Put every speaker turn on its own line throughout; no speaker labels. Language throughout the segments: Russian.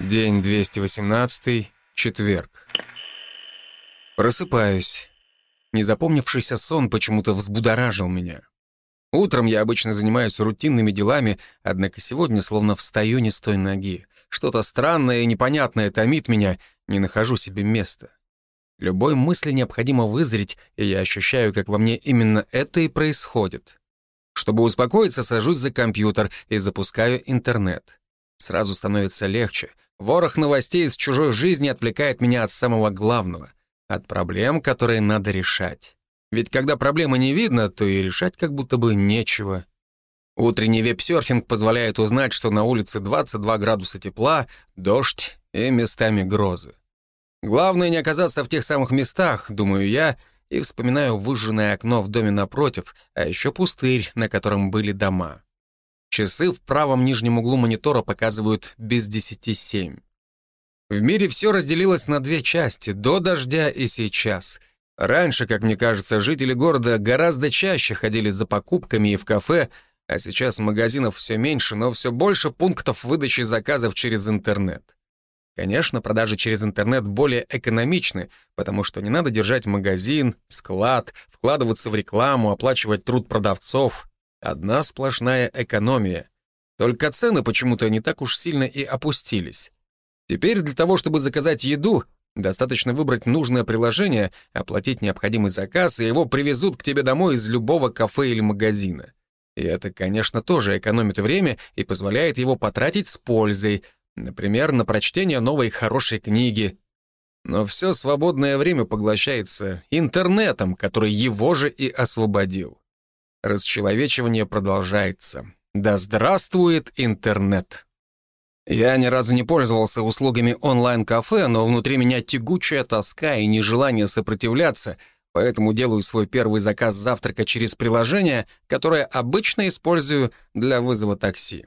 День 218, четверг. Просыпаюсь. Незапомнившийся сон почему-то взбудоражил меня. Утром я обычно занимаюсь рутинными делами, однако сегодня словно встаю не с той ноги. Что-то странное и непонятное томит меня, не нахожу себе места. Любой мысли необходимо вызреть, и я ощущаю, как во мне именно это и происходит. Чтобы успокоиться, сажусь за компьютер и запускаю интернет. Сразу становится легче — Ворох новостей из чужой жизни отвлекает меня от самого главного, от проблем, которые надо решать. Ведь когда проблемы не видно, то и решать как будто бы нечего. Утренний веб-серфинг позволяет узнать, что на улице 22 градуса тепла, дождь и местами грозы. Главное не оказаться в тех самых местах, думаю я, и вспоминаю выжженное окно в доме напротив, а еще пустырь, на котором были дома. Часы в правом нижнем углу монитора показывают без десяти семь. В мире все разделилось на две части — до дождя и сейчас. Раньше, как мне кажется, жители города гораздо чаще ходили за покупками и в кафе, а сейчас магазинов все меньше, но все больше пунктов выдачи заказов через интернет. Конечно, продажи через интернет более экономичны, потому что не надо держать магазин, склад, вкладываться в рекламу, оплачивать труд продавцов. Одна сплошная экономия. Только цены почему-то не так уж сильно и опустились. Теперь для того, чтобы заказать еду, достаточно выбрать нужное приложение, оплатить необходимый заказ, и его привезут к тебе домой из любого кафе или магазина. И это, конечно, тоже экономит время и позволяет его потратить с пользой, например, на прочтение новой хорошей книги. Но все свободное время поглощается интернетом, который его же и освободил. Расчеловечивание продолжается. Да здравствует интернет! Я ни разу не пользовался услугами онлайн-кафе, но внутри меня тягучая тоска и нежелание сопротивляться, поэтому делаю свой первый заказ завтрака через приложение, которое обычно использую для вызова такси.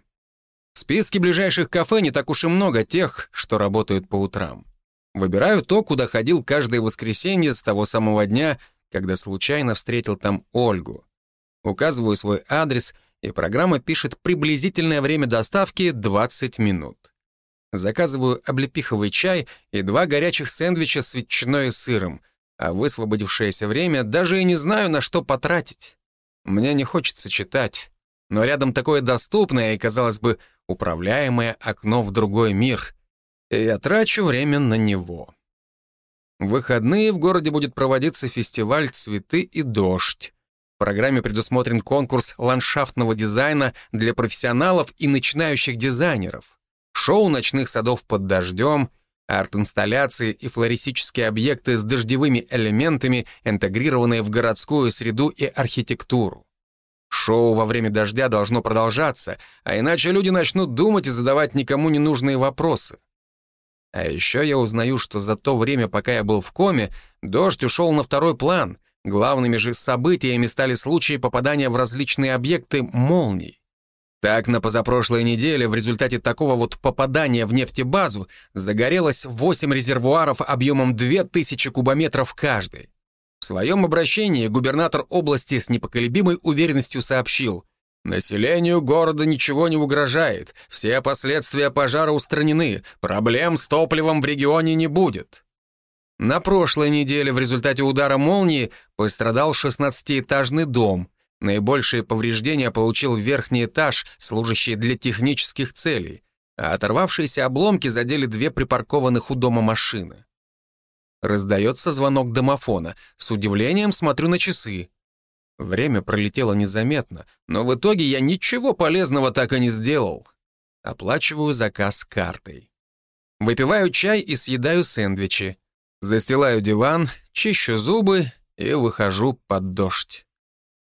В списке ближайших кафе не так уж и много тех, что работают по утрам. Выбираю то, куда ходил каждое воскресенье с того самого дня, когда случайно встретил там Ольгу. Указываю свой адрес, и программа пишет приблизительное время доставки 20 минут. Заказываю облепиховый чай и два горячих сэндвича с ветчиной и сыром, а высвободившееся время даже и не знаю, на что потратить. Мне не хочется читать, но рядом такое доступное и, казалось бы, управляемое окно в другой мир, и я трачу время на него. В выходные в городе будет проводиться фестиваль «Цветы и дождь», программе предусмотрен конкурс ландшафтного дизайна для профессионалов и начинающих дизайнеров, шоу ночных садов под дождем, арт-инсталляции и флористические объекты с дождевыми элементами, интегрированные в городскую среду и архитектуру. Шоу во время дождя должно продолжаться, а иначе люди начнут думать и задавать никому не нужные вопросы. А еще я узнаю, что за то время, пока я был в коме, дождь ушел на второй план — Главными же событиями стали случаи попадания в различные объекты молний. Так, на позапрошлой неделе в результате такого вот попадания в нефтебазу загорелось 8 резервуаров объемом 2000 кубометров каждый. В своем обращении губернатор области с непоколебимой уверенностью сообщил, «Населению города ничего не угрожает, все последствия пожара устранены, проблем с топливом в регионе не будет». На прошлой неделе в результате удара молнии пострадал 16-этажный дом. Наибольшие повреждения получил верхний этаж, служащий для технических целей, а оторвавшиеся обломки задели две припаркованных у дома машины. Раздается звонок домофона. С удивлением смотрю на часы. Время пролетело незаметно, но в итоге я ничего полезного так и не сделал. Оплачиваю заказ картой. Выпиваю чай и съедаю сэндвичи. Застилаю диван, чищу зубы и выхожу под дождь.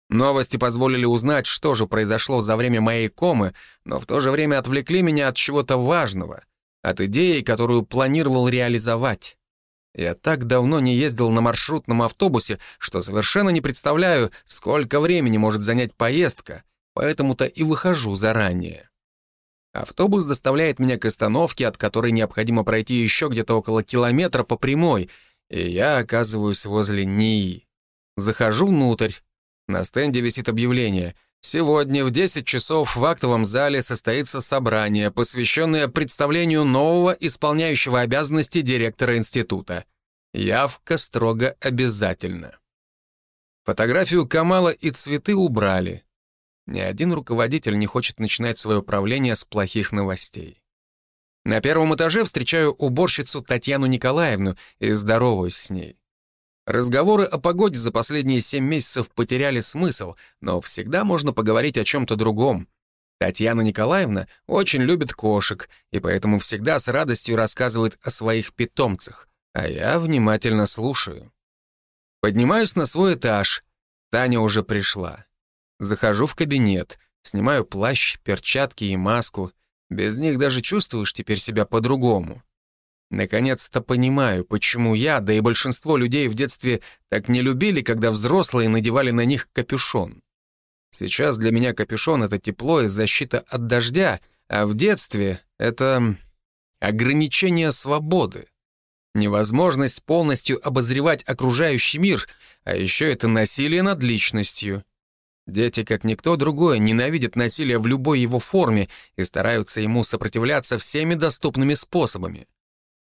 Новости позволили узнать, что же произошло за время моей комы, но в то же время отвлекли меня от чего-то важного, от идеи, которую планировал реализовать. Я так давно не ездил на маршрутном автобусе, что совершенно не представляю, сколько времени может занять поездка, поэтому-то и выхожу заранее. Автобус доставляет меня к остановке, от которой необходимо пройти еще где-то около километра по прямой, и я оказываюсь возле НИИ. Захожу внутрь. На стенде висит объявление Сегодня в 10 часов в актовом зале состоится собрание, посвященное представлению нового исполняющего обязанности директора института. Явка строго обязательна. Фотографию Камала и цветы убрали. Ни один руководитель не хочет начинать свое управление с плохих новостей. На первом этаже встречаю уборщицу Татьяну Николаевну и здороваюсь с ней. Разговоры о погоде за последние семь месяцев потеряли смысл, но всегда можно поговорить о чем-то другом. Татьяна Николаевна очень любит кошек, и поэтому всегда с радостью рассказывает о своих питомцах, а я внимательно слушаю. Поднимаюсь на свой этаж. Таня уже пришла. Захожу в кабинет, снимаю плащ, перчатки и маску. Без них даже чувствуешь теперь себя по-другому. Наконец-то понимаю, почему я, да и большинство людей в детстве так не любили, когда взрослые надевали на них капюшон. Сейчас для меня капюшон — это тепло и защита от дождя, а в детстве — это ограничение свободы. Невозможность полностью обозревать окружающий мир, а еще это насилие над личностью. Дети, как никто другой, ненавидят насилие в любой его форме и стараются ему сопротивляться всеми доступными способами.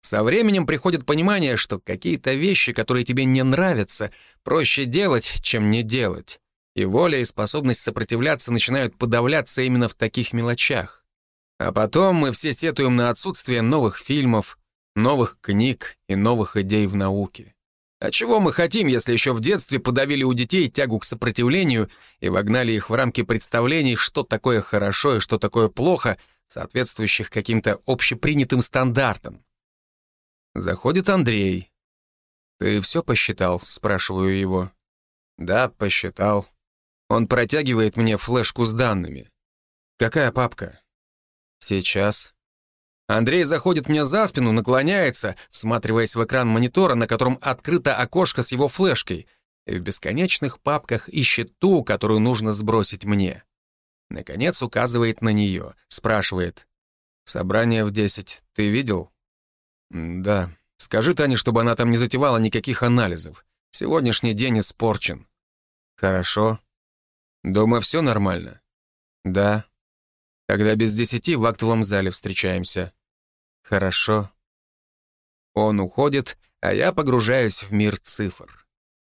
Со временем приходит понимание, что какие-то вещи, которые тебе не нравятся, проще делать, чем не делать. И воля и способность сопротивляться начинают подавляться именно в таких мелочах. А потом мы все сетуем на отсутствие новых фильмов, новых книг и новых идей в науке. А чего мы хотим, если еще в детстве подавили у детей тягу к сопротивлению и вогнали их в рамки представлений, что такое хорошо и что такое плохо, соответствующих каким-то общепринятым стандартам? Заходит Андрей. «Ты все посчитал?» — спрашиваю его. «Да, посчитал». Он протягивает мне флешку с данными. «Какая папка?» «Сейчас». Андрей заходит мне за спину, наклоняется, всматриваясь в экран монитора, на котором открыто окошко с его флешкой, в бесконечных папках ищет ту, которую нужно сбросить мне. Наконец указывает на нее, спрашивает. «Собрание в десять. Ты видел?» «Да. Скажи Тане, чтобы она там не затевала никаких анализов. Сегодняшний день испорчен». «Хорошо. Дома все нормально?» «Да. Тогда без десяти в актовом зале встречаемся». Хорошо. Он уходит, а я погружаюсь в мир цифр.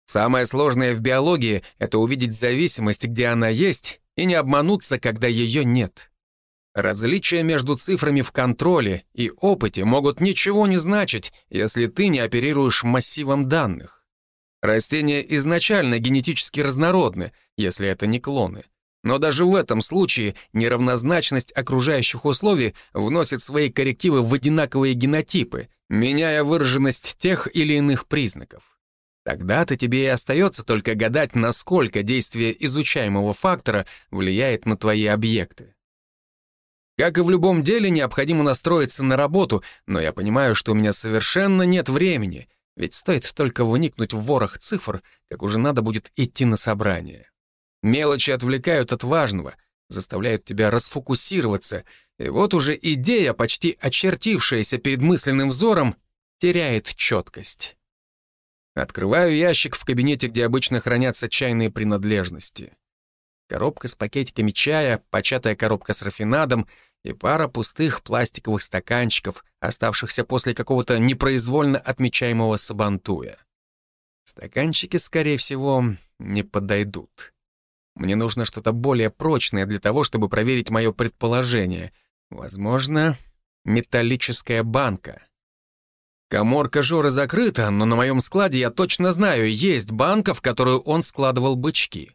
Самое сложное в биологии — это увидеть зависимость, где она есть, и не обмануться, когда ее нет. Различия между цифрами в контроле и опыте могут ничего не значить, если ты не оперируешь массивом данных. Растения изначально генетически разнородны, если это не клоны. Но даже в этом случае неравнозначность окружающих условий вносит свои коррективы в одинаковые генотипы, меняя выраженность тех или иных признаков. Тогда-то тебе и остается только гадать, насколько действие изучаемого фактора влияет на твои объекты. Как и в любом деле, необходимо настроиться на работу, но я понимаю, что у меня совершенно нет времени, ведь стоит только вникнуть в ворох цифр, как уже надо будет идти на собрание. Мелочи отвлекают от важного, заставляют тебя расфокусироваться, и вот уже идея, почти очертившаяся перед мысленным взором, теряет четкость. Открываю ящик в кабинете, где обычно хранятся чайные принадлежности. Коробка с пакетиками чая, початая коробка с рафинадом и пара пустых пластиковых стаканчиков, оставшихся после какого-то непроизвольно отмечаемого сабантуя. Стаканчики, скорее всего, не подойдут. Мне нужно что-то более прочное для того, чтобы проверить мое предположение. Возможно, металлическая банка. Коморка Жора закрыта, но на моем складе я точно знаю, есть банка, в которую он складывал бычки.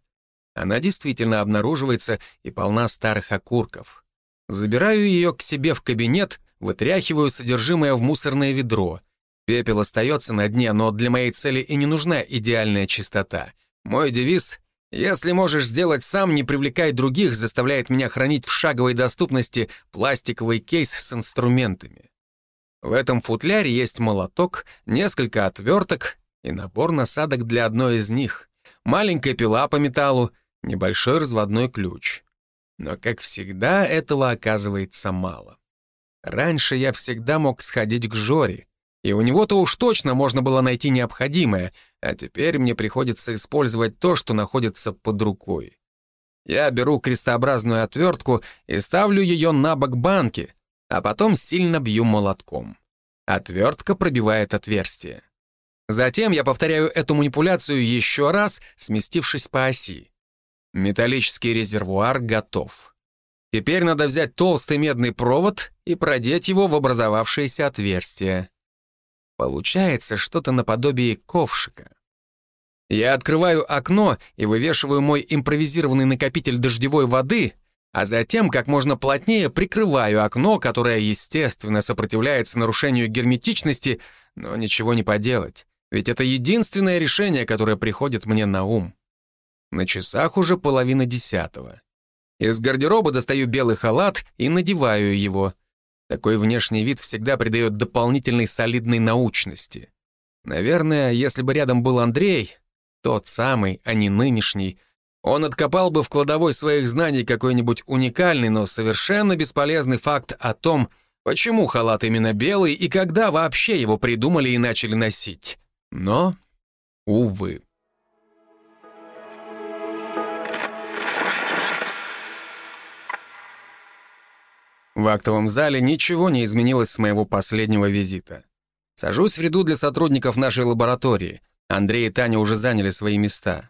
Она действительно обнаруживается и полна старых окурков. Забираю ее к себе в кабинет, вытряхиваю содержимое в мусорное ведро. Пепел остается на дне, но для моей цели и не нужна идеальная чистота. Мой девиз если можешь сделать сам, не привлекай других, заставляет меня хранить в шаговой доступности пластиковый кейс с инструментами. В этом футляре есть молоток, несколько отверток и набор насадок для одной из них, маленькая пила по металлу, небольшой разводной ключ. Но, как всегда, этого оказывается мало. Раньше я всегда мог сходить к Жоре, и у него-то уж точно можно было найти необходимое, а теперь мне приходится использовать то, что находится под рукой. Я беру крестообразную отвертку и ставлю ее на бок банки, а потом сильно бью молотком. Отвертка пробивает отверстие. Затем я повторяю эту манипуляцию еще раз, сместившись по оси. Металлический резервуар готов. Теперь надо взять толстый медный провод и продеть его в образовавшееся отверстие. Получается что-то наподобие ковшика. Я открываю окно и вывешиваю мой импровизированный накопитель дождевой воды, а затем как можно плотнее прикрываю окно, которое, естественно, сопротивляется нарушению герметичности, но ничего не поделать, ведь это единственное решение, которое приходит мне на ум. На часах уже половина десятого. Из гардероба достаю белый халат и надеваю его. Такой внешний вид всегда придает дополнительной солидной научности. Наверное, если бы рядом был Андрей, тот самый, а не нынешний, он откопал бы в кладовой своих знаний какой-нибудь уникальный, но совершенно бесполезный факт о том, почему халат именно белый и когда вообще его придумали и начали носить. Но, увы. В актовом зале ничего не изменилось с моего последнего визита. Сажусь в ряду для сотрудников нашей лаборатории. Андрей и Таня уже заняли свои места.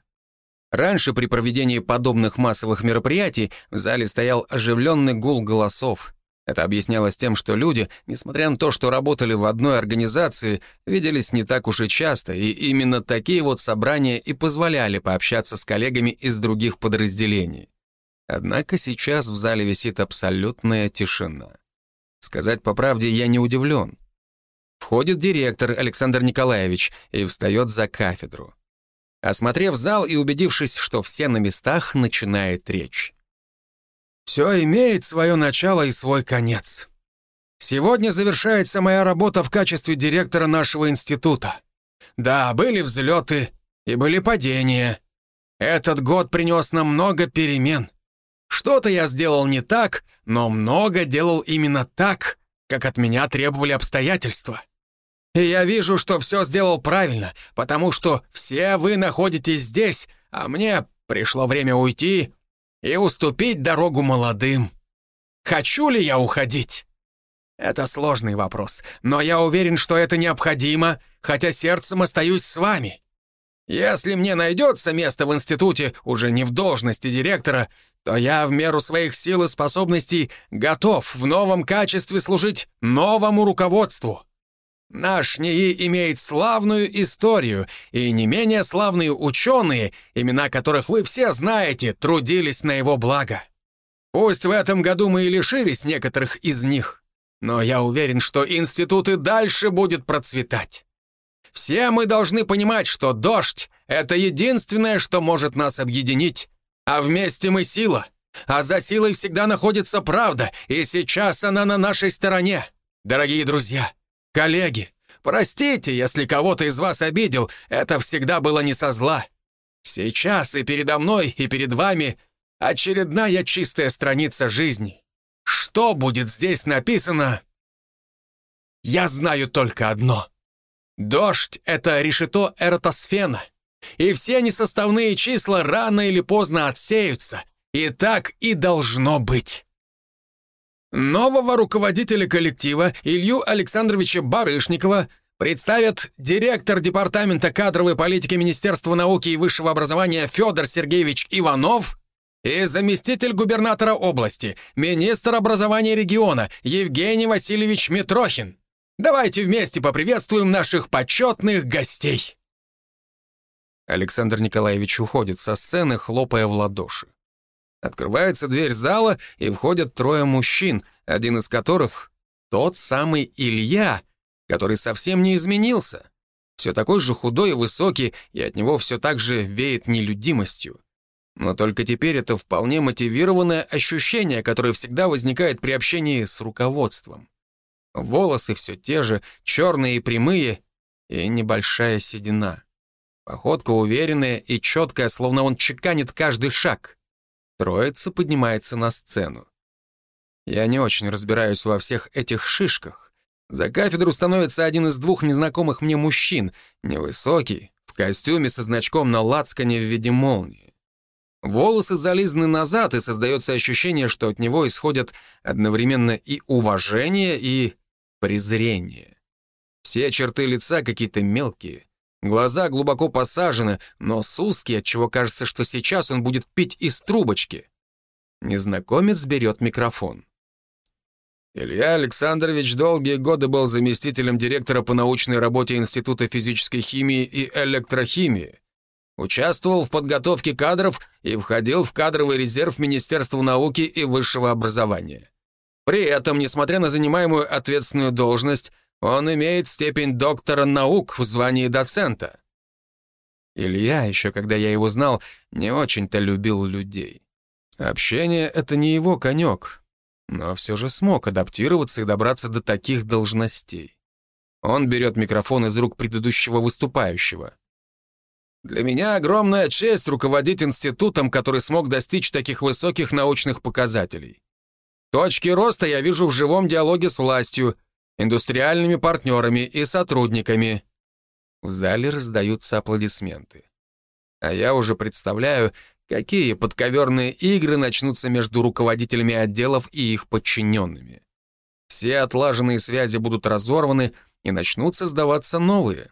Раньше при проведении подобных массовых мероприятий в зале стоял оживленный гул голосов. Это объяснялось тем, что люди, несмотря на то, что работали в одной организации, виделись не так уж и часто, и именно такие вот собрания и позволяли пообщаться с коллегами из других подразделений. Однако сейчас в зале висит абсолютная тишина. Сказать по правде, я не удивлен. Входит директор Александр Николаевич и встает за кафедру. Осмотрев зал и убедившись, что все на местах, начинает речь. «Все имеет свое начало и свой конец. Сегодня завершается моя работа в качестве директора нашего института. Да, были взлеты и были падения. Этот год принес нам много перемен. Что-то я сделал не так, но много делал именно так, как от меня требовали обстоятельства. И я вижу, что все сделал правильно, потому что все вы находитесь здесь, а мне пришло время уйти и уступить дорогу молодым. Хочу ли я уходить? Это сложный вопрос, но я уверен, что это необходимо, хотя сердцем остаюсь с вами. Если мне найдется место в институте, уже не в должности директора, то я в меру своих сил и способностей готов в новом качестве служить новому руководству. Наш НИИ имеет славную историю, и не менее славные ученые, имена которых вы все знаете, трудились на его благо. Пусть в этом году мы и лишились некоторых из них, но я уверен, что институт и дальше будет процветать. Все мы должны понимать, что дождь — это единственное, что может нас объединить, а вместе мы сила. А за силой всегда находится правда, и сейчас она на нашей стороне. Дорогие друзья, коллеги, простите, если кого-то из вас обидел, это всегда было не со зла. Сейчас и передо мной, и перед вами очередная чистая страница жизни. Что будет здесь написано? Я знаю только одно. Дождь — это решето эротосфена — и все несоставные числа рано или поздно отсеются. И так и должно быть. Нового руководителя коллектива Илью Александровича Барышникова представят директор Департамента кадровой политики Министерства науки и высшего образования Федор Сергеевич Иванов и заместитель губернатора области, министр образования региона Евгений Васильевич Митрохин. Давайте вместе поприветствуем наших почетных гостей. Александр Николаевич уходит со сцены, хлопая в ладоши. Открывается дверь зала, и входят трое мужчин, один из которых — тот самый Илья, который совсем не изменился. Все такой же худой и высокий, и от него все так же веет нелюдимостью. Но только теперь это вполне мотивированное ощущение, которое всегда возникает при общении с руководством. Волосы все те же, черные и прямые, и небольшая седина. Походка уверенная и четкая, словно он чеканит каждый шаг. Троица поднимается на сцену. Я не очень разбираюсь во всех этих шишках. За кафедру становится один из двух незнакомых мне мужчин, невысокий, в костюме со значком на лацкане в виде молнии. Волосы зализаны назад, и создается ощущение, что от него исходят одновременно и уважение, и презрение. Все черты лица какие-то мелкие. Глаза глубоко посажены, нос узкий, отчего кажется, что сейчас он будет пить из трубочки. Незнакомец берет микрофон. Илья Александрович долгие годы был заместителем директора по научной работе Института физической химии и электрохимии. Участвовал в подготовке кадров и входил в кадровый резерв Министерства науки и высшего образования. При этом, несмотря на занимаемую ответственную должность, он имеет степень доктора наук в звании доцента. Илья, еще когда я его знал, не очень-то любил людей. Общение — это не его конек, но все же смог адаптироваться и добраться до таких должностей. Он берет микрофон из рук предыдущего выступающего. Для меня огромная честь руководить институтом, который смог достичь таких высоких научных показателей. Точки роста я вижу в живом диалоге с властью, индустриальными партнерами и сотрудниками. В зале раздаются аплодисменты. А я уже представляю, какие подковерные игры начнутся между руководителями отделов и их подчиненными. Все отлаженные связи будут разорваны, и начнут создаваться новые.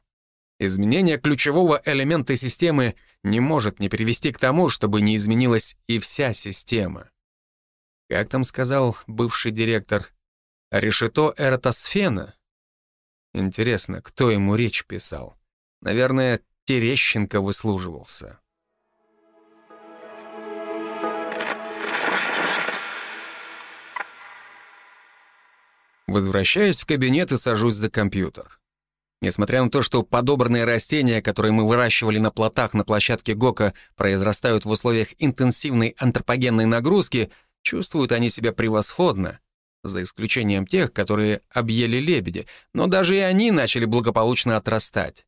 Изменение ключевого элемента системы не может не привести к тому, чтобы не изменилась и вся система. Как там сказал бывший директор, решето эротосфена? Интересно, кто ему речь писал? Наверное, Терещенко выслуживался. Возвращаюсь в кабинет и сажусь за компьютер. Несмотря на то, что подобранные растения, которые мы выращивали на плотах на площадке ГОКа, произрастают в условиях интенсивной антропогенной нагрузки, чувствуют они себя превосходно, за исключением тех, которые объели лебеди, но даже и они начали благополучно отрастать.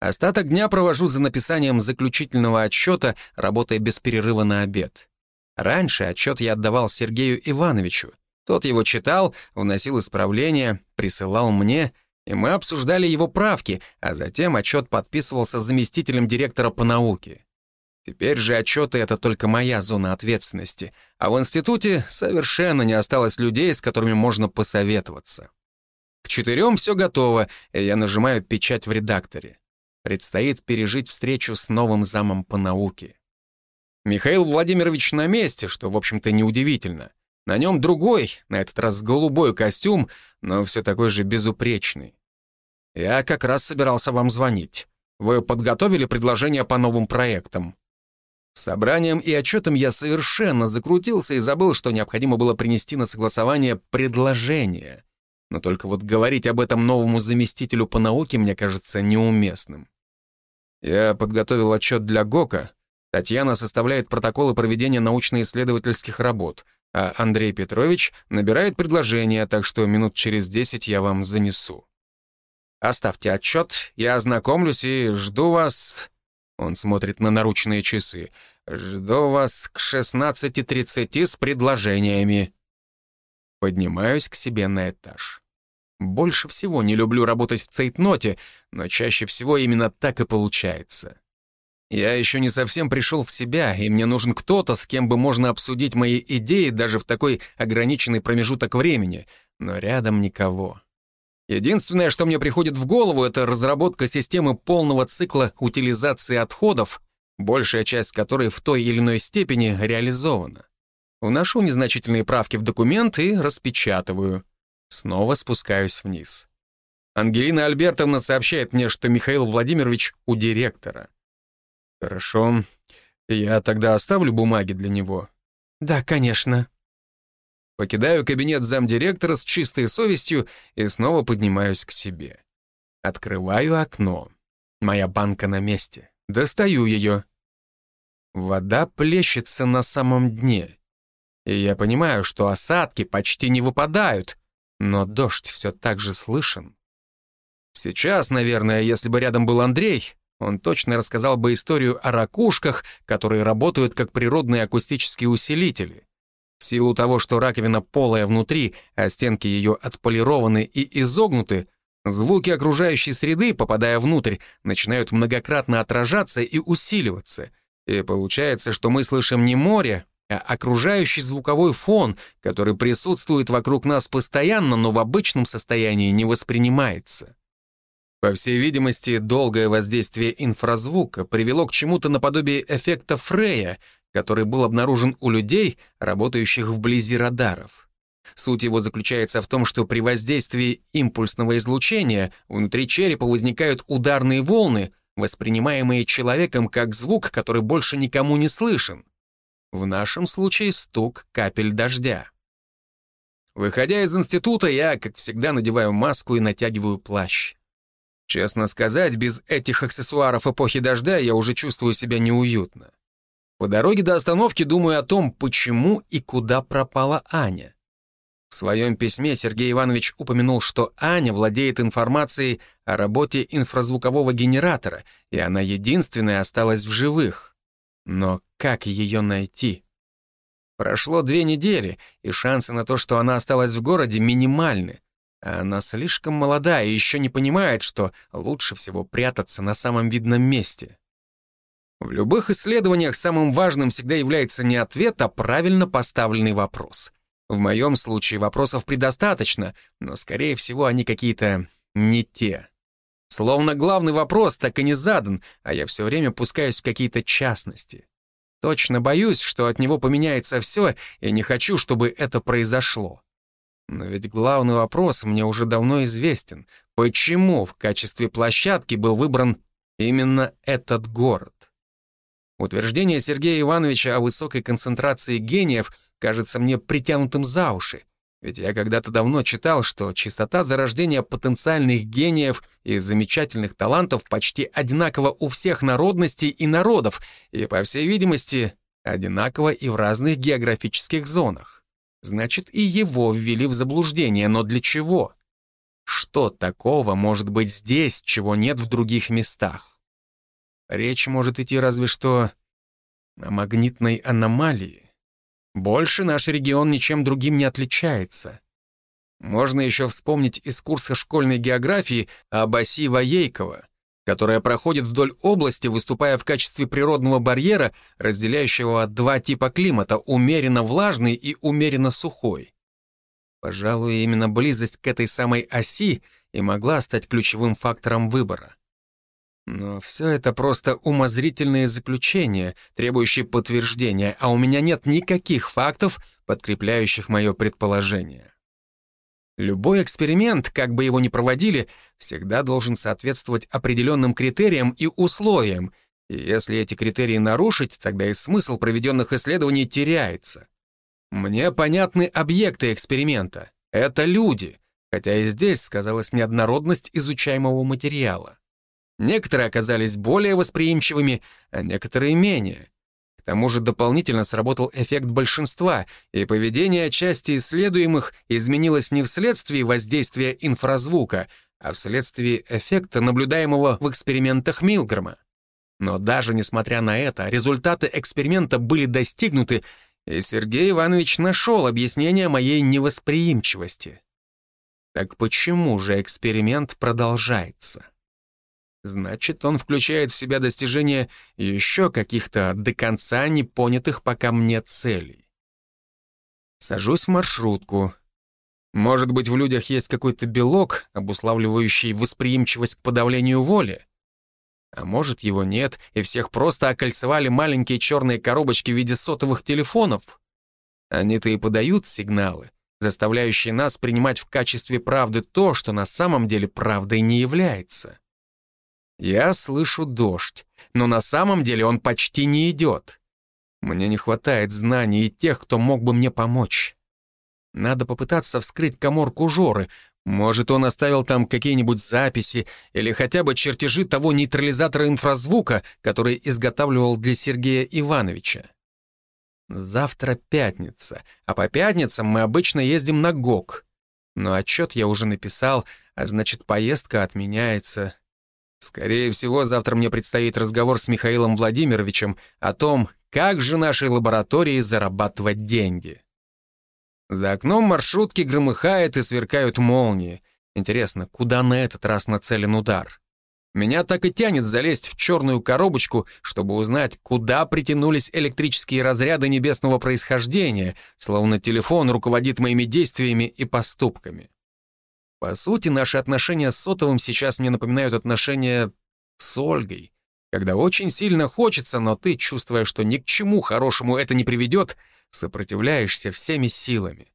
Остаток дня провожу за написанием заключительного отчета, работая без перерыва на обед. Раньше отчет я отдавал Сергею Ивановичу. Тот его читал, вносил исправления, присылал мне — и мы обсуждали его правки, а затем отчет подписывался заместителем директора по науке. Теперь же отчеты — это только моя зона ответственности, а в институте совершенно не осталось людей, с которыми можно посоветоваться. К четырем все готово, и я нажимаю печать в редакторе. Предстоит пережить встречу с новым замом по науке. Михаил Владимирович на месте, что, в общем-то, неудивительно. На нем другой, на этот раз голубой костюм, но все такой же безупречный. Я как раз собирался вам звонить. Вы подготовили предложение по новым проектам? Собранием и отчетом я совершенно закрутился и забыл, что необходимо было принести на согласование предложение. Но только вот говорить об этом новому заместителю по науке мне кажется неуместным. Я подготовил отчет для ГОКа. Татьяна составляет протоколы проведения научно-исследовательских работ — а Андрей Петрович набирает предложение, так что минут через десять я вам занесу. Оставьте отчет, я ознакомлюсь и жду вас...» Он смотрит на наручные часы. «Жду вас к 16.30 с предложениями». Поднимаюсь к себе на этаж. Больше всего не люблю работать в цейтноте, но чаще всего именно так и получается. Я еще не совсем пришел в себя, и мне нужен кто-то, с кем бы можно обсудить мои идеи даже в такой ограниченный промежуток времени, но рядом никого. Единственное, что мне приходит в голову, это разработка системы полного цикла утилизации отходов, большая часть которой в той или иной степени реализована. Вношу незначительные правки в документ и распечатываю. Снова спускаюсь вниз. Ангелина Альбертовна сообщает мне, что Михаил Владимирович у директора. «Хорошо. Я тогда оставлю бумаги для него?» «Да, конечно». Покидаю кабинет замдиректора с чистой совестью и снова поднимаюсь к себе. Открываю окно. Моя банка на месте. Достаю ее. Вода плещется на самом дне. И я понимаю, что осадки почти не выпадают, но дождь все так же слышен. Сейчас, наверное, если бы рядом был Андрей, он точно рассказал бы историю о ракушках, которые работают как природные акустические усилители. В силу того, что раковина полая внутри, а стенки ее отполированы и изогнуты, звуки окружающей среды, попадая внутрь, начинают многократно отражаться и усиливаться. И получается, что мы слышим не море, а окружающий звуковой фон, который присутствует вокруг нас постоянно, но в обычном состоянии не воспринимается. По всей видимости, долгое воздействие инфразвука привело к чему-то наподобие эффекта Фрея, который был обнаружен у людей, работающих вблизи радаров. Суть его заключается в том, что при воздействии импульсного излучения внутри черепа возникают ударные волны, воспринимаемые человеком как звук, который больше никому не слышен. В нашем случае стук капель дождя. Выходя из института, я, как всегда, надеваю маску и натягиваю плащ. Честно сказать, без этих аксессуаров эпохи дождя я уже чувствую себя неуютно. По дороге до остановки думаю о том, почему и куда пропала Аня. В своем письме Сергей Иванович упомянул, что Аня владеет информацией о работе инфразвукового генератора, и она единственная осталась в живых. Но как ее найти? Прошло две недели, и шансы на то, что она осталась в городе, минимальны. Она слишком молода и еще не понимает, что лучше всего прятаться на самом видном месте. В любых исследованиях самым важным всегда является не ответ, а правильно поставленный вопрос. В моем случае вопросов предостаточно, но, скорее всего, они какие-то не те. Словно главный вопрос так и не задан, а я все время пускаюсь в какие-то частности. Точно боюсь, что от него поменяется все, и не хочу, чтобы это произошло. Но ведь главный вопрос мне уже давно известен. Почему в качестве площадки был выбран именно этот город? Утверждение Сергея Ивановича о высокой концентрации гениев кажется мне притянутым за уши. Ведь я когда-то давно читал, что частота зарождения потенциальных гениев и замечательных талантов почти одинакова у всех народностей и народов, и, по всей видимости, одинакова и в разных географических зонах. Значит, и его ввели в заблуждение, но для чего? Что такого может быть здесь, чего нет в других местах? Речь может идти разве что о магнитной аномалии. Больше наш регион ничем другим не отличается. Можно еще вспомнить из курса школьной географии об оси Воейкова, которая проходит вдоль области, выступая в качестве природного барьера, разделяющего два типа климата — умеренно влажный и умеренно сухой. Пожалуй, именно близость к этой самой оси и могла стать ключевым фактором выбора. Но все это просто умозрительные заключения, требующие подтверждения, а у меня нет никаких фактов, подкрепляющих мое предположение. Любой эксперимент, как бы его ни проводили, всегда должен соответствовать определенным критериям и условиям, и если эти критерии нарушить, тогда и смысл проведенных исследований теряется. Мне понятны объекты эксперимента. Это люди, хотя и здесь сказалась неоднородность изучаемого материала. Некоторые оказались более восприимчивыми, а некоторые менее. К тому же дополнительно сработал эффект большинства, и поведение части исследуемых изменилось не вследствие воздействия инфразвука, а вследствие эффекта, наблюдаемого в экспериментах Милгрома. Но даже несмотря на это, результаты эксперимента были достигнуты, и Сергей Иванович нашел объяснение моей невосприимчивости. Так почему же эксперимент продолжается? Значит, он включает в себя достижение еще каких-то до конца непонятых пока мне целей. Сажусь в маршрутку. Может быть, в людях есть какой-то белок, обуславливающий восприимчивость к подавлению воли? А может, его нет, и всех просто окольцевали маленькие черные коробочки в виде сотовых телефонов? Они-то и подают сигналы, заставляющие нас принимать в качестве правды то, что на самом деле правдой не является. Я слышу дождь, но на самом деле он почти не идет. Мне не хватает знаний и тех, кто мог бы мне помочь. Надо попытаться вскрыть коморку Жоры. Может, он оставил там какие-нибудь записи или хотя бы чертежи того нейтрализатора инфразвука, который изготавливал для Сергея Ивановича. Завтра пятница, а по пятницам мы обычно ездим на ГОК. Но отчет я уже написал, а значит, поездка отменяется. Скорее всего, завтра мне предстоит разговор с Михаилом Владимировичем о том, как же нашей лаборатории зарабатывать деньги. За окном маршрутки громыхает и сверкают молнии. Интересно, куда на этот раз нацелен удар? Меня так и тянет залезть в черную коробочку, чтобы узнать, куда притянулись электрические разряды небесного происхождения, словно телефон руководит моими действиями и поступками. По сути, наши отношения с Сотовым сейчас мне напоминают отношения с Ольгой, когда очень сильно хочется, но ты, чувствуя, что ни к чему хорошему это не приведет, сопротивляешься всеми силами.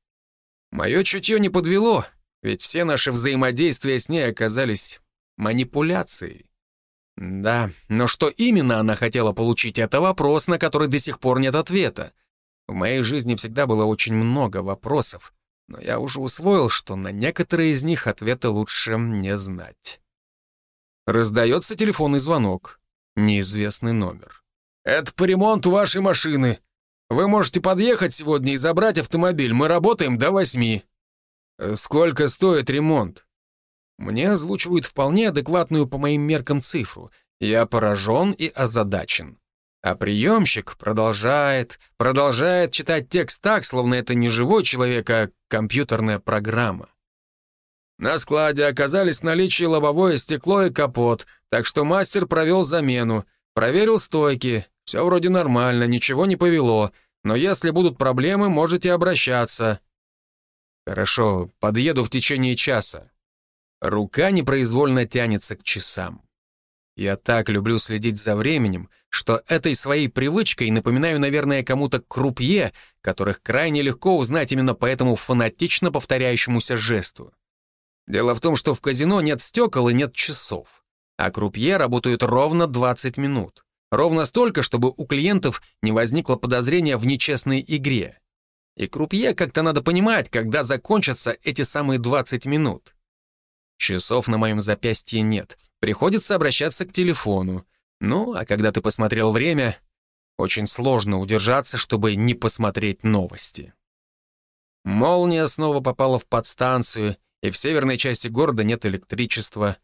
Мое чутье не подвело, ведь все наши взаимодействия с ней оказались манипуляцией. Да, но что именно она хотела получить, это вопрос, на который до сих пор нет ответа. В моей жизни всегда было очень много вопросов, но я уже усвоил, что на некоторые из них ответа лучше не знать. Раздается телефонный звонок. Неизвестный номер. «Это по ремонту вашей машины. Вы можете подъехать сегодня и забрать автомобиль. Мы работаем до восьми». «Э, «Сколько стоит ремонт?» Мне озвучивают вполне адекватную по моим меркам цифру. Я поражен и озадачен. А приемщик продолжает, продолжает читать текст так, словно это не живой человек, а компьютерная программа. На складе оказались в наличии лобовое стекло и капот, так что мастер провел замену, проверил стойки, все вроде нормально, ничего не повело, но если будут проблемы, можете обращаться. Хорошо, подъеду в течение часа. Рука непроизвольно тянется к часам. Я так люблю следить за временем, что этой своей привычкой напоминаю, наверное, кому-то крупье, которых крайне легко узнать именно по этому фанатично повторяющемуся жесту. Дело в том, что в казино нет стекол и нет часов, а крупье работают ровно 20 минут. Ровно столько, чтобы у клиентов не возникло подозрения в нечестной игре. И крупье как-то надо понимать, когда закончатся эти самые 20 минут. Часов на моем запястье нет. Приходится обращаться к телефону. Ну, а когда ты посмотрел время, очень сложно удержаться, чтобы не посмотреть новости. Молния снова попала в подстанцию, и в северной части города нет электричества.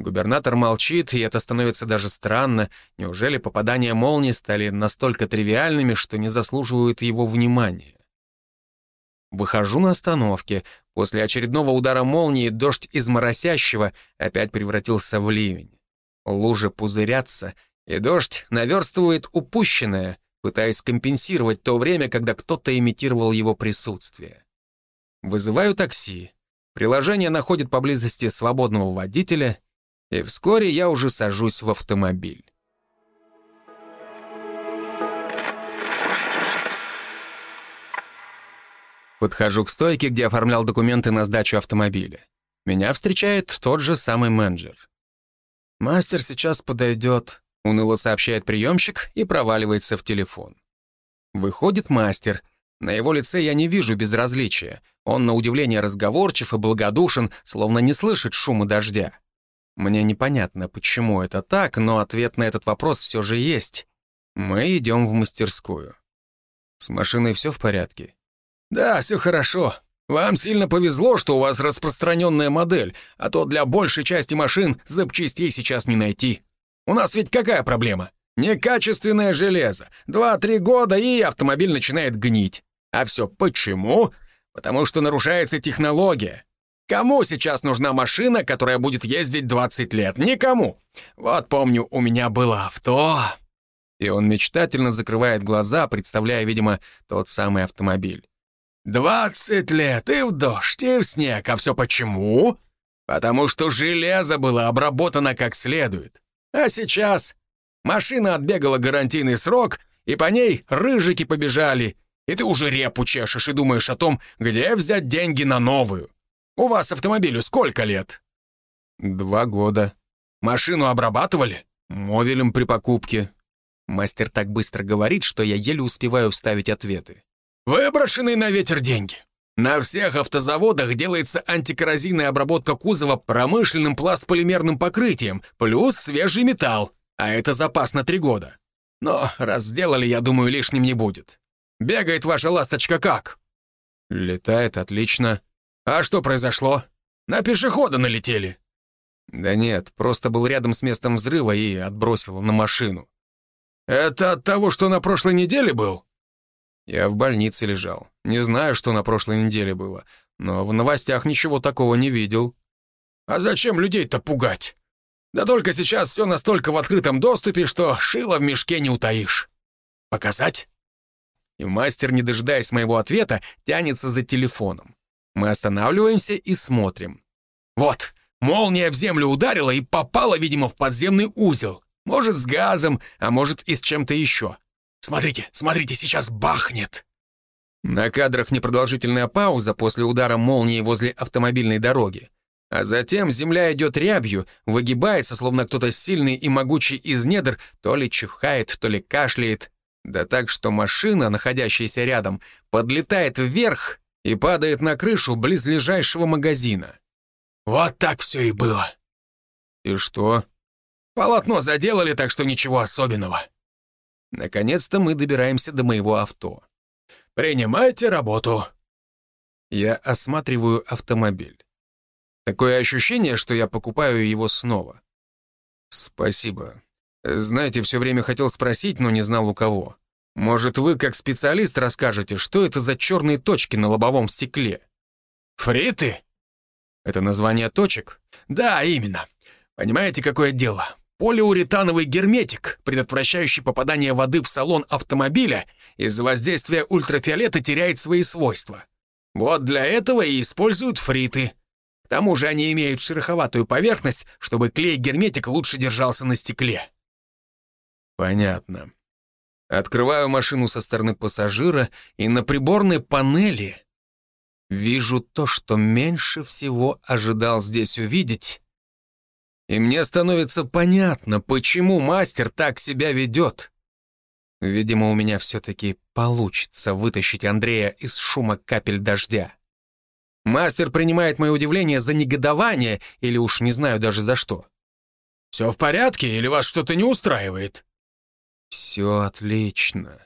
Губернатор молчит, и это становится даже странно. Неужели попадания молнии стали настолько тривиальными, что не заслуживают его внимания? Выхожу на остановке. После очередного удара молнии дождь из моросящего опять превратился в ливень. Лужи пузырятся, и дождь наверстывает упущенное, пытаясь компенсировать то время, когда кто-то имитировал его присутствие. Вызываю такси. Приложение находит поблизости свободного водителя, и вскоре я уже сажусь в автомобиль. Подхожу к стойке, где оформлял документы на сдачу автомобиля. Меня встречает тот же самый менеджер. «Мастер сейчас подойдет», — уныло сообщает приемщик и проваливается в телефон. Выходит мастер. На его лице я не вижу безразличия. Он, на удивление, разговорчив и благодушен, словно не слышит шума дождя. Мне непонятно, почему это так, но ответ на этот вопрос все же есть. Мы идем в мастерскую. С машиной все в порядке? «Да, все хорошо. Вам сильно повезло, что у вас распространенная модель, а то для большей части машин запчастей сейчас не найти. У нас ведь какая проблема? Некачественное железо. Два-три года, и автомобиль начинает гнить. А все почему? Потому что нарушается технология. Кому сейчас нужна машина, которая будет ездить 20 лет? Никому. Вот помню, у меня было авто. И он мечтательно закрывает глаза, представляя, видимо, тот самый автомобиль. Двадцать лет и в дождь, и в снег. А все почему? Потому что железо было обработано как следует. А сейчас машина отбегала гарантийный срок, и по ней рыжики побежали, и ты уже репу чешешь и думаешь о том, где взять деньги на новую. У вас автомобилю сколько лет? Два года. Машину обрабатывали? Мовелем при покупке. Мастер так быстро говорит, что я еле успеваю вставить ответы. Выброшенные на ветер деньги. На всех автозаводах делается антикоррозийная обработка кузова промышленным пластполимерным покрытием, плюс свежий металл, а это запас на три года. Но раз сделали, я думаю, лишним не будет. Бегает ваша ласточка как? Летает отлично. А что произошло? На пешехода налетели. Да нет, просто был рядом с местом взрыва и отбросило на машину. Это от того, что на прошлой неделе был? Я в больнице лежал. Не знаю, что на прошлой неделе было, но в новостях ничего такого не видел. А зачем людей-то пугать? Да только сейчас все настолько в открытом доступе, что шило в мешке не утаишь. Показать? И мастер, не дожидаясь моего ответа, тянется за телефоном. Мы останавливаемся и смотрим. Вот, молния в землю ударила и попала, видимо, в подземный узел. Может, с газом, а может и с чем-то еще. Смотрите, смотрите, сейчас бахнет. На кадрах непродолжительная пауза после удара молнии возле автомобильной дороги. А затем земля идет рябью, выгибается, словно кто-то сильный и могучий из недр то ли чихает, то ли кашляет. Да так, что машина, находящаяся рядом, подлетает вверх и падает на крышу близлежащего магазина. Вот так все и было. И что? Полотно заделали, так что ничего особенного. Наконец-то мы добираемся до моего авто. Принимайте работу. Я осматриваю автомобиль. Такое ощущение, что я покупаю его снова. Спасибо. Знаете, все время хотел спросить, но не знал у кого. Может, вы, как специалист, расскажете, что это за черные точки на лобовом стекле? Фриты? Это название точек? Да, именно. Понимаете, какое дело? Полиуретановый герметик, предотвращающий попадание воды в салон автомобиля, из-за воздействия ультрафиолета теряет свои свойства. Вот для этого и используют фриты — к тому же они имеют шероховатую поверхность, чтобы клей-герметик лучше держался на стекле. Понятно. Открываю машину со стороны пассажира, и на приборной панели вижу то, что меньше всего ожидал здесь увидеть. И мне становится понятно, почему мастер так себя ведет. Видимо, у меня все-таки получится вытащить Андрея из шума капель дождя. Мастер принимает мое удивление за негодование или уж не знаю даже за что. «Все в порядке или вас что-то не устраивает?» «Все отлично.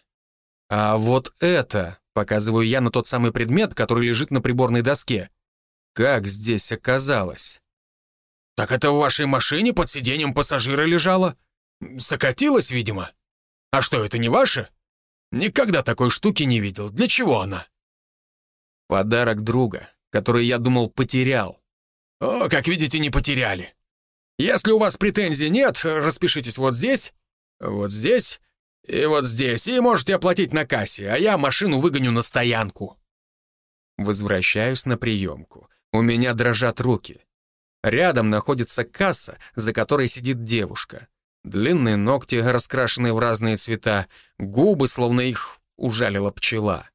А вот это...» — показываю я на тот самый предмет, который лежит на приборной доске. «Как здесь оказалось?» «Так это в вашей машине под сиденьем пассажира лежало? Сокатилось, видимо. А что, это не ваше? Никогда такой штуки не видел. Для чего она?» «Подарок друга который я думал потерял. О, как видите, не потеряли. Если у вас претензий нет, распишитесь вот здесь, вот здесь и вот здесь, и можете оплатить на кассе, а я машину выгоню на стоянку. Возвращаюсь на приемку. У меня дрожат руки. Рядом находится касса, за которой сидит девушка. Длинные ногти, раскрашенные в разные цвета, губы, словно их ужалила пчела.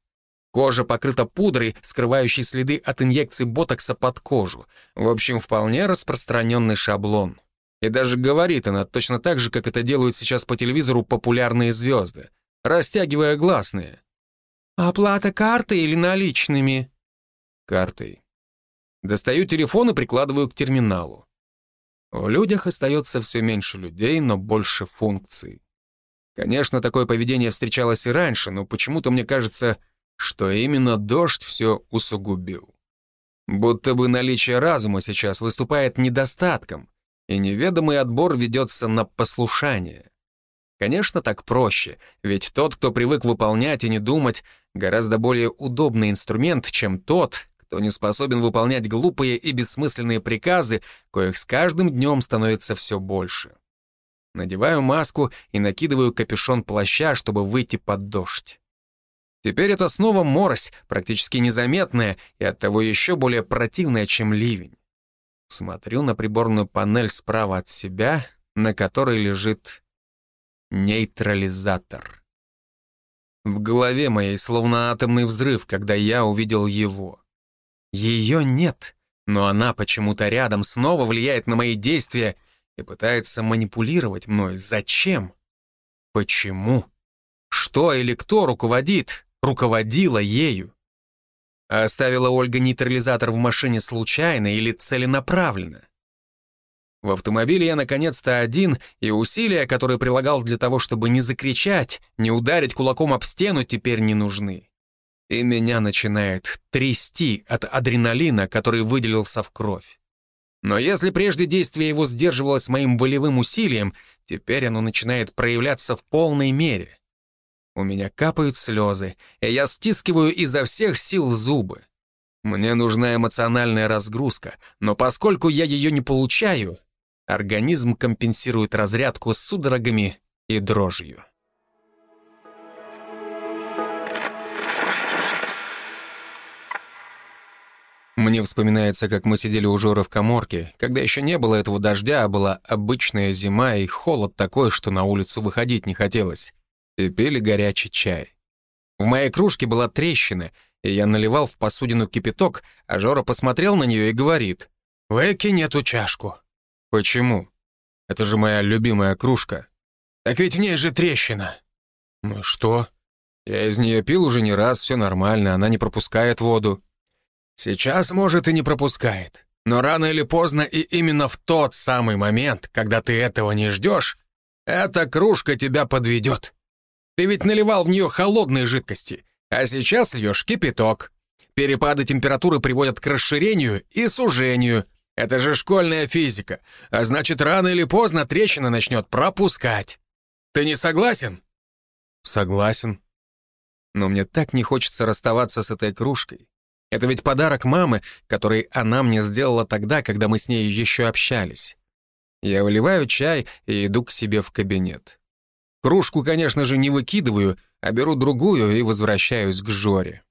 Кожа покрыта пудрой, скрывающей следы от инъекций ботокса под кожу. В общем, вполне распространенный шаблон. И даже говорит она точно так же, как это делают сейчас по телевизору популярные звезды, растягивая гласные. «Оплата картой или наличными?» «Картой». Достаю телефон и прикладываю к терминалу. В людях остается все меньше людей, но больше функций. Конечно, такое поведение встречалось и раньше, но почему-то мне кажется, что именно дождь все усугубил. Будто бы наличие разума сейчас выступает недостатком, и неведомый отбор ведется на послушание. Конечно, так проще, ведь тот, кто привык выполнять и не думать, гораздо более удобный инструмент, чем тот, кто не способен выполнять глупые и бессмысленные приказы, коих с каждым днем становится все больше. Надеваю маску и накидываю капюшон плаща, чтобы выйти под дождь. Теперь это снова морось, практически незаметная и оттого еще более противная, чем ливень. Смотрю на приборную панель справа от себя, на которой лежит нейтрализатор. В голове моей словно атомный взрыв, когда я увидел его. Ее нет, но она почему-то рядом снова влияет на мои действия и пытается манипулировать мной. Зачем? Почему? Что или кто руководит? руководила ею. Оставила Ольга нейтрализатор в машине случайно или целенаправленно? В автомобиле я наконец-то один, и усилия, которые прилагал для того, чтобы не закричать, не ударить кулаком об стену, теперь не нужны. И меня начинает трясти от адреналина, который выделился в кровь. Но если прежде действие его сдерживалось моим волевым усилием, теперь оно начинает проявляться в полной мере. У меня капают слезы, и я стискиваю изо всех сил зубы. Мне нужна эмоциональная разгрузка, но поскольку я ее не получаю, Организм компенсирует разрядку с судорогами и дрожью. Мне вспоминается, как мы сидели у Жоры в коморке, когда еще не было этого дождя, а была обычная зима и холод такой, что на улицу выходить не хотелось. И пили горячий чай. В моей кружке была трещина, и я наливал в посудину кипяток, а Жора посмотрел на нее и говорит, «Выкинь эту чашку». «Почему? Это же моя любимая кружка». «Так ведь в ней же трещина». «Ну что? Я из нее пил уже не раз, все нормально, она не пропускает воду». Сейчас, может, и не пропускает. Но рано или поздно и именно в тот самый момент, когда ты этого не ждешь, эта кружка тебя подведет. Ты ведь наливал в нее холодные жидкости, а сейчас льешь кипяток. Перепады температуры приводят к расширению и сужению. Это же школьная физика. А значит, рано или поздно трещина начнет пропускать. Ты не согласен? Согласен. Но мне так не хочется расставаться с этой кружкой. Это ведь подарок мамы, который она мне сделала тогда, когда мы с ней еще общались. Я выливаю чай и иду к себе в кабинет. Кружку, конечно же, не выкидываю, а беру другую и возвращаюсь к Жоре.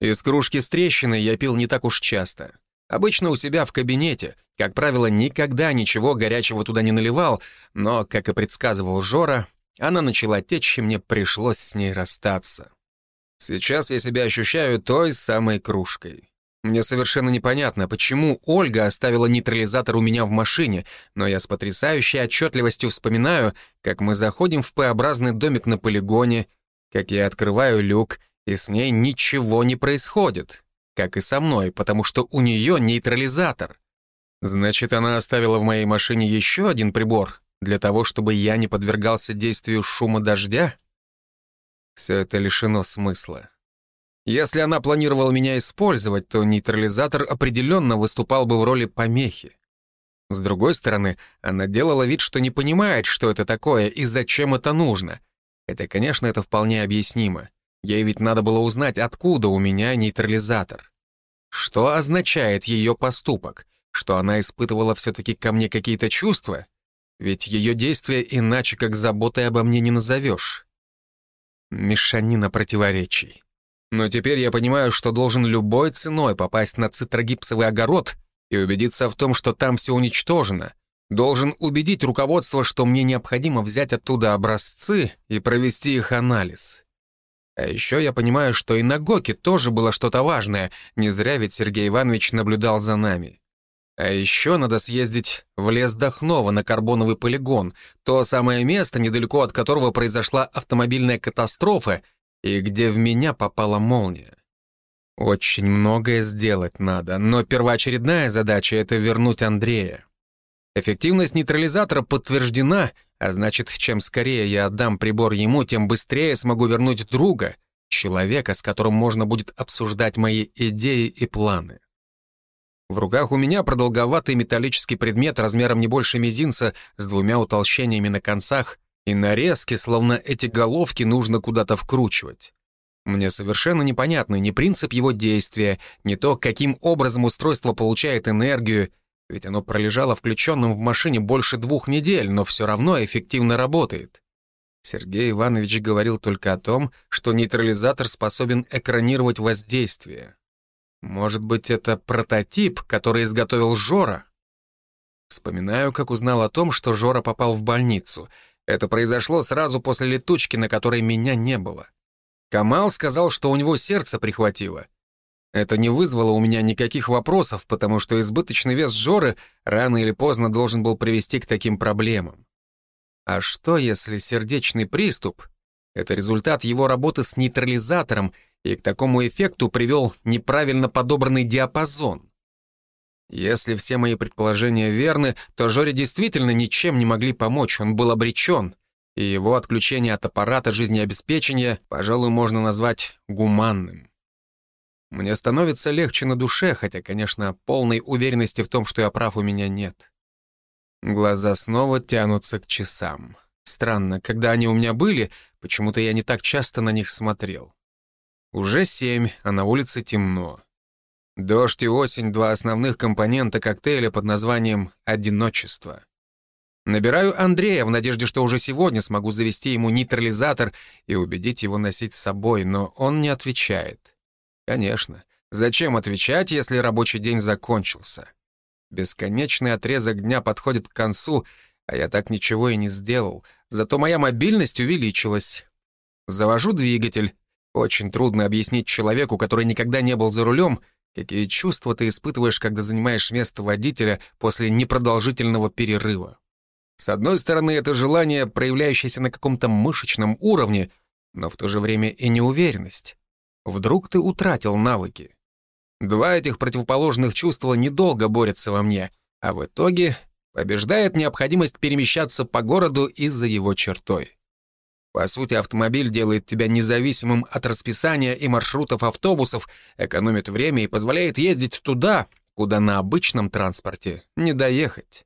Из кружки с трещиной я пил не так уж часто. Обычно у себя в кабинете, как правило, никогда ничего горячего туда не наливал, но, как и предсказывал Жора, она начала течь, и мне пришлось с ней расстаться. Сейчас я себя ощущаю той самой кружкой. Мне совершенно непонятно, почему Ольга оставила нейтрализатор у меня в машине, но я с потрясающей отчетливостью вспоминаю, как мы заходим в П-образный домик на полигоне, как я открываю люк, и с ней ничего не происходит, как и со мной, потому что у нее нейтрализатор. Значит, она оставила в моей машине еще один прибор для того, чтобы я не подвергался действию шума дождя? Все это лишено смысла. Если она планировала меня использовать, то нейтрализатор определенно выступал бы в роли помехи. С другой стороны, она делала вид, что не понимает, что это такое и зачем это нужно. Хотя, конечно, это вполне объяснимо. Ей ведь надо было узнать, откуда у меня нейтрализатор. Что означает ее поступок? Что она испытывала все-таки ко мне какие-то чувства? Ведь ее действия иначе как заботой обо мне не назовешь. Мешанина противоречий. Но теперь я понимаю, что должен любой ценой попасть на цитрогипсовый огород и убедиться в том, что там все уничтожено. Должен убедить руководство, что мне необходимо взять оттуда образцы и провести их анализ. А еще я понимаю, что и на Гоке тоже было что-то важное, не зря ведь Сергей Иванович наблюдал за нами. А еще надо съездить в лес Дохнова на карбоновый полигон, то самое место, недалеко от которого произошла автомобильная катастрофа и где в меня попала молния. Очень многое сделать надо, но первоочередная задача — это вернуть Андрея. Эффективность нейтрализатора подтверждена, а значит, чем скорее я отдам прибор ему, тем быстрее смогу вернуть друга, человека, с которым можно будет обсуждать мои идеи и планы. В руках у меня продолговатый металлический предмет размером не больше мизинца с двумя утолщениями на концах и нарезки, словно эти головки нужно куда-то вкручивать. Мне совершенно непонятно ни принцип его действия, ни то, каким образом устройство получает энергию, ведь оно пролежало включенным в машине больше двух недель, но все равно эффективно работает. Сергей Иванович говорил только о том, что нейтрализатор способен экранировать воздействие. Может быть, это прототип, который изготовил Жора? Вспоминаю, как узнал о том, что Жора попал в больницу. Это произошло сразу после летучки, на которой меня не было. Камал сказал, что у него сердце прихватило. Это не вызвало у меня никаких вопросов, потому что избыточный вес Жоры рано или поздно должен был привести к таким проблемам. А что, если сердечный приступ — это результат его работы с нейтрализатором, и к такому эффекту привел неправильно подобранный диапазон. Если все мои предположения верны, то Жоре действительно ничем не могли помочь, он был обречен, и его отключение от аппарата жизнеобеспечения, пожалуй, можно назвать гуманным. Мне становится легче на душе, хотя, конечно, полной уверенности в том, что я прав, у меня нет. Глаза снова тянутся к часам. Странно, когда они у меня были, почему-то я не так часто на них смотрел. Уже семь, а на улице темно. Дождь и осень — два основных компонента коктейля под названием «одиночество». Набираю Андрея в надежде, что уже сегодня смогу завести ему нейтрализатор и убедить его носить с собой, но он не отвечает. Конечно, зачем отвечать, если рабочий день закончился? Бесконечный отрезок дня подходит к концу, а я так ничего и не сделал, зато моя мобильность увеличилась. Завожу двигатель. Очень трудно объяснить человеку, который никогда не был за рулем, какие чувства ты испытываешь, когда занимаешь место водителя после непродолжительного перерыва. С одной стороны, это желание, проявляющееся на каком-то мышечном уровне, но в то же время и неуверенность. Вдруг ты утратил навыки. Два этих противоположных чувства недолго борются во мне, а в итоге побеждает необходимость перемещаться по городу из-за его чертой. По сути, автомобиль делает тебя независимым от расписания и маршрутов автобусов, экономит время и позволяет ездить туда, куда на обычном транспорте не доехать.